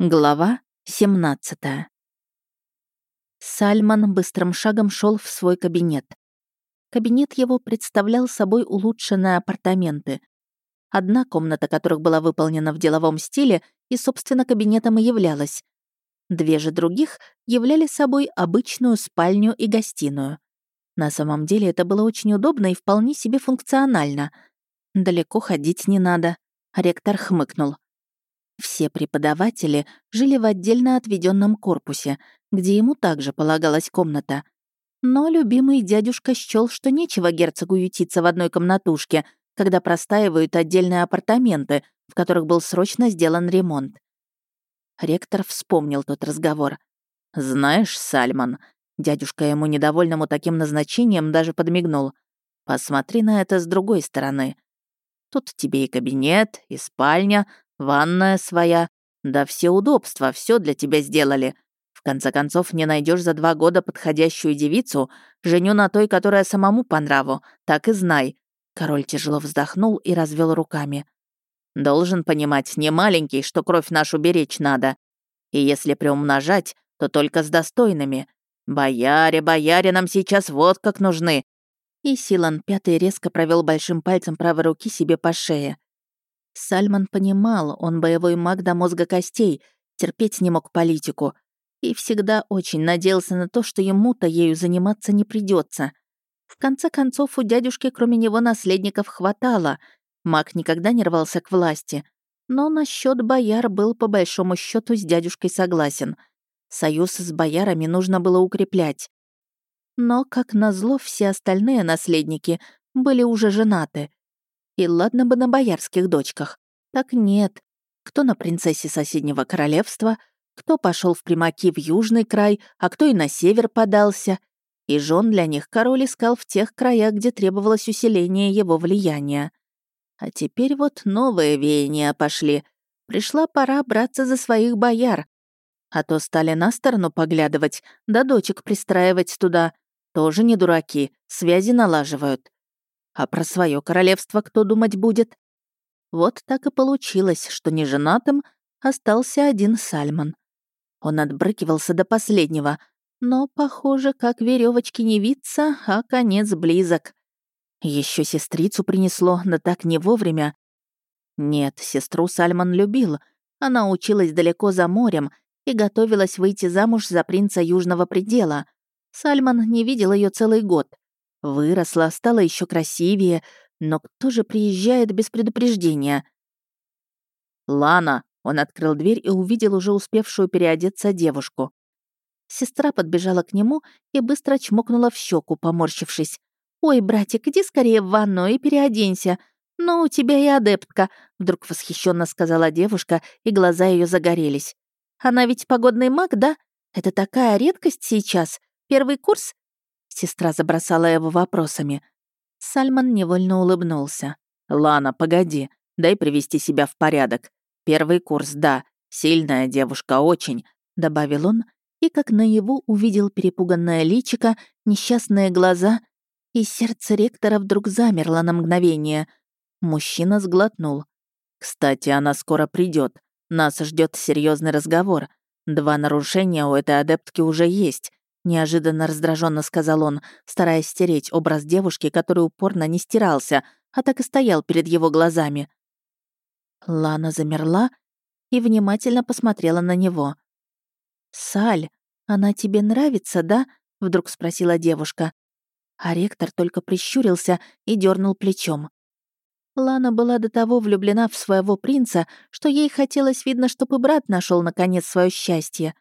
Глава 17 Сальман быстрым шагом шел в свой кабинет. Кабинет его представлял собой улучшенные апартаменты. Одна комната которых была выполнена в деловом стиле и, собственно, кабинетом и являлась. Две же других являли собой обычную спальню и гостиную. На самом деле это было очень удобно и вполне себе функционально. Далеко ходить не надо. Ректор хмыкнул. Все преподаватели жили в отдельно отведенном корпусе, где ему также полагалась комната. Но любимый дядюшка счёл, что нечего герцогу ютиться в одной комнатушке, когда простаивают отдельные апартаменты, в которых был срочно сделан ремонт. Ректор вспомнил тот разговор. «Знаешь, Сальман», дядюшка ему недовольному таким назначением даже подмигнул, «посмотри на это с другой стороны. Тут тебе и кабинет, и спальня, Ванная своя. Да все удобства, все для тебя сделали. В конце концов, не найдешь за два года подходящую девицу, женю на той, которая самому по нраву, так и знай». Король тяжело вздохнул и развел руками. «Должен понимать, не маленький, что кровь нашу беречь надо. И если приумножать, то только с достойными. Бояре, бояре нам сейчас вот как нужны». И Силан Пятый резко провел большим пальцем правой руки себе по шее. Сальман понимал, он боевой маг до мозга костей, терпеть не мог политику. И всегда очень надеялся на то, что ему-то ею заниматься не придется. В конце концов, у дядюшки кроме него наследников хватало. Маг никогда не рвался к власти. Но насчет бояр был по большому счету с дядюшкой согласен. Союз с боярами нужно было укреплять. Но, как назло, все остальные наследники были уже женаты. И ладно бы на боярских дочках. Так нет. Кто на принцессе соседнего королевства, кто пошел в примаки в южный край, а кто и на север подался. И жен для них король искал в тех краях, где требовалось усиление его влияния. А теперь вот новые веяния пошли. Пришла пора браться за своих бояр. А то стали на сторону поглядывать, да дочек пристраивать туда. Тоже не дураки, связи налаживают. А про свое королевство кто думать будет? Вот так и получилось, что неженатым остался один Сальман. Он отбрыкивался до последнего, но, похоже, как веревочки не виться, а конец близок. Еще сестрицу принесло, да так не вовремя. Нет, сестру Сальман любил. Она училась далеко за морем и готовилась выйти замуж за принца Южного предела. Сальман не видел ее целый год. Выросла, стала еще красивее, но кто же приезжает без предупреждения? «Лана!» — он открыл дверь и увидел уже успевшую переодеться девушку. Сестра подбежала к нему и быстро чмокнула в щеку, поморщившись. «Ой, братик, иди скорее в ванну и переоденься. Ну, у тебя и адептка», — вдруг восхищенно сказала девушка, и глаза ее загорелись. «Она ведь погодный маг, да? Это такая редкость сейчас. Первый курс? Сестра забросала его вопросами. Сальман невольно улыбнулся. «Лана, погоди, дай привести себя в порядок. Первый курс, да, сильная девушка, очень», — добавил он, и как наяву увидел перепуганное личико, несчастные глаза, и сердце ректора вдруг замерло на мгновение. Мужчина сглотнул. «Кстати, она скоро придет. Нас ждет серьезный разговор. Два нарушения у этой адептки уже есть неожиданно раздраженно сказал он, стараясь стереть образ девушки, который упорно не стирался, а так и стоял перед его глазами. Лана замерла и внимательно посмотрела на него. «Саль, она тебе нравится, да?» — вдруг спросила девушка. А ректор только прищурился и дернул плечом. Лана была до того влюблена в своего принца, что ей хотелось, видно, чтобы брат нашел наконец свое счастье.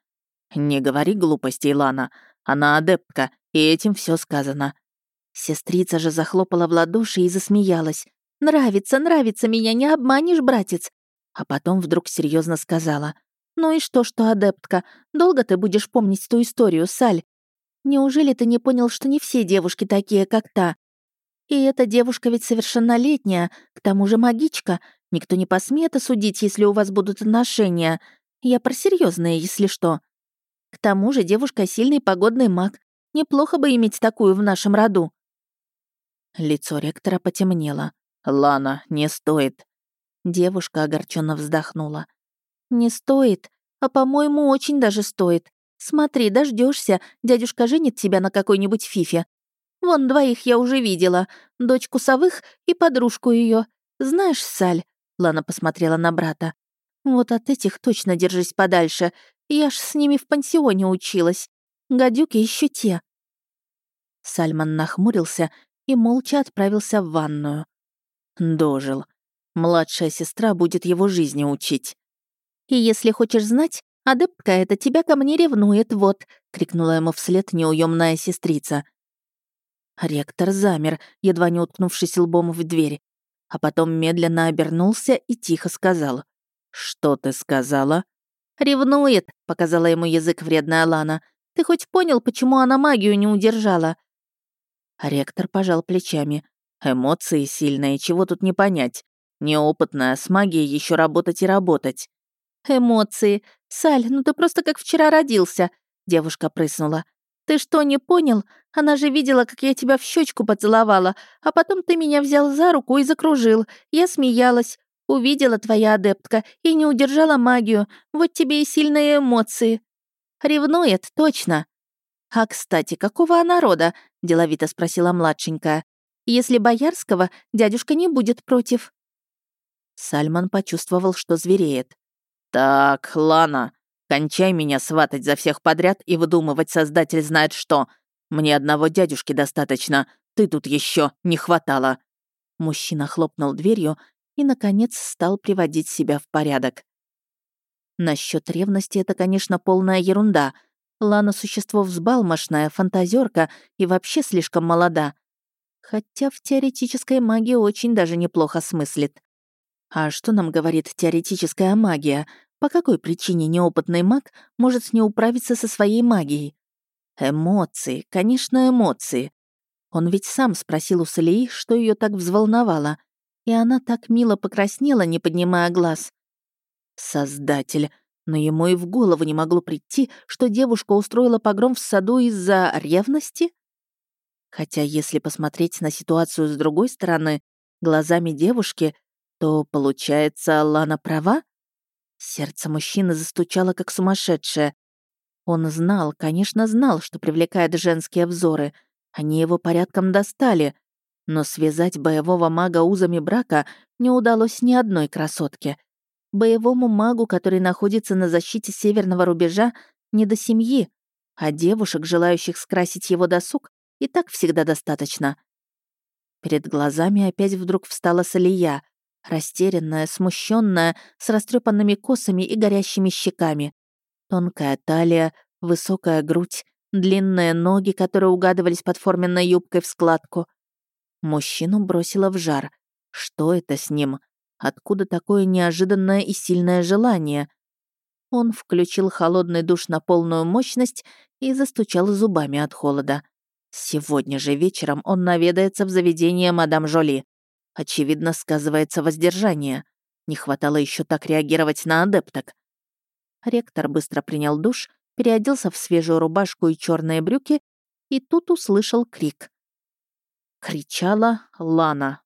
«Не говори глупостей, Лана. Она адептка, и этим все сказано». Сестрица же захлопала в ладоши и засмеялась. «Нравится, нравится меня, не обманешь, братец!» А потом вдруг серьезно сказала. «Ну и что, что адептка? Долго ты будешь помнить ту историю, Саль? Неужели ты не понял, что не все девушки такие, как та? И эта девушка ведь совершеннолетняя, к тому же магичка. Никто не посмеет осудить, если у вас будут отношения. Я про серьезные, если что. Тому же девушка сильный погодный маг. Неплохо бы иметь такую в нашем роду». Лицо ректора потемнело. «Лана, не стоит». Девушка огорченно вздохнула. «Не стоит. А по-моему, очень даже стоит. Смотри, дождешься, дядюшка женит тебя на какой-нибудь фифе. Вон двоих я уже видела, дочку совых и подружку ее. Знаешь, Саль, Лана посмотрела на брата. Вот от этих точно держись подальше. Я ж с ними в пансионе училась. Гадюки еще те. Сальман нахмурился и молча отправился в ванную. Дожил. Младшая сестра будет его жизни учить. «И если хочешь знать, адептка эта тебя ко мне ревнует, вот», — крикнула ему вслед неуемная сестрица. Ректор замер, едва не уткнувшись лбом в дверь, а потом медленно обернулся и тихо сказал. «Что ты сказала?» «Ревнует», — показала ему язык вредная Лана. «Ты хоть понял, почему она магию не удержала?» Ректор пожал плечами. «Эмоции сильные, чего тут не понять. Неопытная, с магией еще работать и работать». «Эмоции. Саль, ну ты просто как вчера родился», — девушка прыснула. «Ты что, не понял? Она же видела, как я тебя в щечку поцеловала, а потом ты меня взял за руку и закружил. Я смеялась. Увидела твоя адептка и не удержала магию. Вот тебе и сильные эмоции. Ревнует, точно. А, кстати, какого она рода? деловито спросила младшенькая. Если боярского, дядюшка не будет против. Сальман почувствовал, что звереет. «Так, Лана, кончай меня сватать за всех подряд и выдумывать создатель знает что. Мне одного дядюшки достаточно, ты тут еще не хватало». Мужчина хлопнул дверью и, наконец, стал приводить себя в порядок. Насчет ревности это, конечно, полная ерунда. Лана — существо взбалмошное, фантазерка и вообще слишком молода. Хотя в теоретической магии очень даже неплохо смыслит. А что нам говорит теоретическая магия? По какой причине неопытный маг может не управиться со своей магией? Эмоции, конечно, эмоции. Он ведь сам спросил у Салии, что ее так взволновало и она так мило покраснела, не поднимая глаз. Создатель. Но ему и в голову не могло прийти, что девушка устроила погром в саду из-за ревности? Хотя если посмотреть на ситуацию с другой стороны, глазами девушки, то, получается, Лана права? Сердце мужчины застучало, как сумасшедшее. Он знал, конечно, знал, что привлекает женские взоры. Они его порядком достали. Но связать боевого мага узами брака не удалось ни одной красотке. Боевому магу, который находится на защите северного рубежа, не до семьи, а девушек, желающих скрасить его досуг, и так всегда достаточно. Перед глазами опять вдруг встала Салия, растерянная, смущенная, с растрепанными косами и горящими щеками. Тонкая талия, высокая грудь, длинные ноги, которые угадывались под форменной юбкой в складку. Мужчину бросило в жар. Что это с ним? Откуда такое неожиданное и сильное желание? Он включил холодный душ на полную мощность и застучал зубами от холода. Сегодня же вечером он наведается в заведение мадам Жоли. Очевидно, сказывается воздержание. Не хватало еще так реагировать на адепток. Ректор быстро принял душ, переоделся в свежую рубашку и черные брюки, и тут услышал крик кричала Лана.